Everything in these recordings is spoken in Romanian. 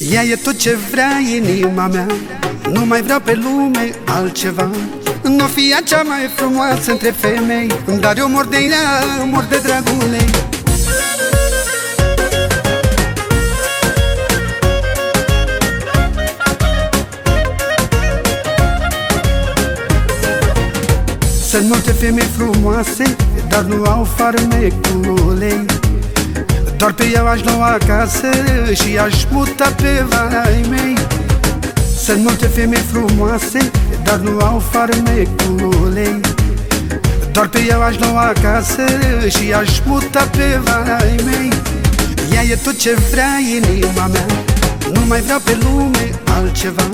Ea e tot ce vrea inima mea. Nu mai vreau pe lume altceva. Nu fi ea cea mai frumoasă între femei Dar eu mor de ea, mor de dragul ei Sunt multe femei frumoase Dar nu au farmecul ei doar pe ea aș lua acasă și aș muta pe vai mei. Sunt multe femei frumoase, dar nu au farmecul ei Doar pe ea aș lua acasă și aș muta pe vai mei. Ea e tot ce vrea inima mea, nu mai vreau pe lume altceva.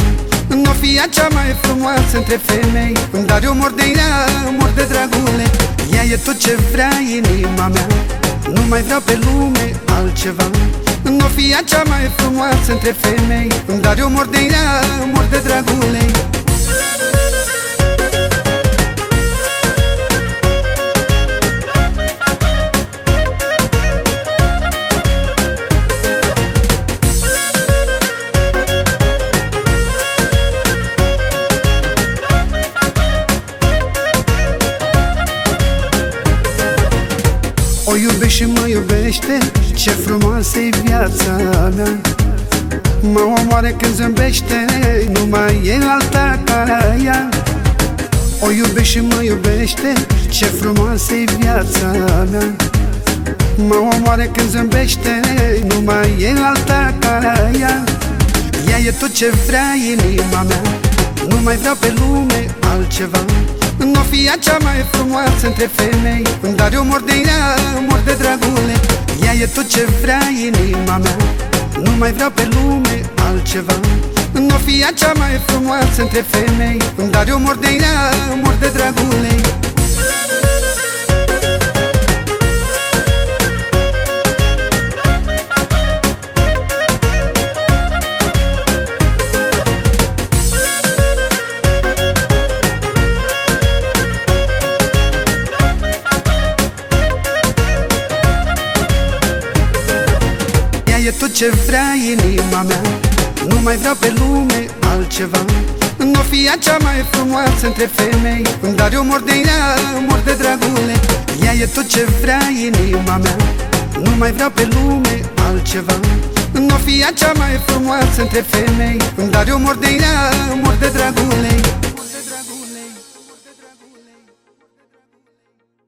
Nu fi ea cea mai frumoasă între femei Dar eu mor de ea, mor de dragule Ea e tot ce vrea inima mea. Nu mai vreau pe lume altceva. Nu fi ea cea mai frumoasă între femei Dar eu mor de ea, mor de dragul ei O iubește și mă iubește Ce frumoasă e viața mea. Mă omoare când zâmbește Nu mai e alta ca ea. O iubește și mă iubește Ce frumoasă e viața mea. Mă omoare când zâmbește Nu mai e alta ca ea. Ea e tot ce vrea inima mea Nu mai vreau pe lume altceva nu fi ea cea mai frumoasă între femei Dar eu mor de ea, mor de dragule Ea e tot ce vrea inima mea. Nu mai vreau pe lume altceva. Nu fi ea cea mai frumoasă între femei Dar eu mor de ea, mor e tot ce vrea inima mea. Nu mai vreau pe lume altceva. Nu fi ea cea mai frumoasă între femei Dar eu mor de ea, mor de dragule. Ea e tot ce vrea inima mea. Nu mai vreau pe lume altceva. Nu fi ea cea mai frumoasă între femei Dar eu mor de ea, mor de dragule